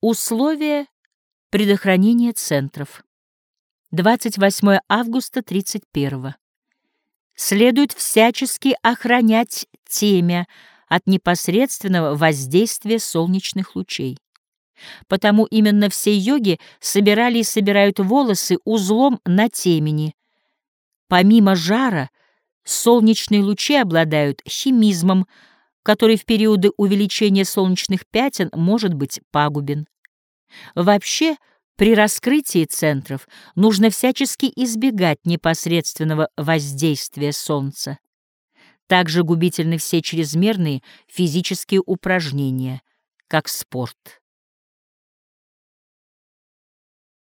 Условия предохранения центров. 28 августа 31. Следует всячески охранять темя от непосредственного воздействия солнечных лучей. Потому именно все йоги собирали и собирают волосы узлом на темени. Помимо жара, солнечные лучи обладают химизмом, который в периоды увеличения солнечных пятен может быть пагубен. Вообще, при раскрытии центров нужно всячески избегать непосредственного воздействия Солнца. Также губительны все чрезмерные физические упражнения, как спорт.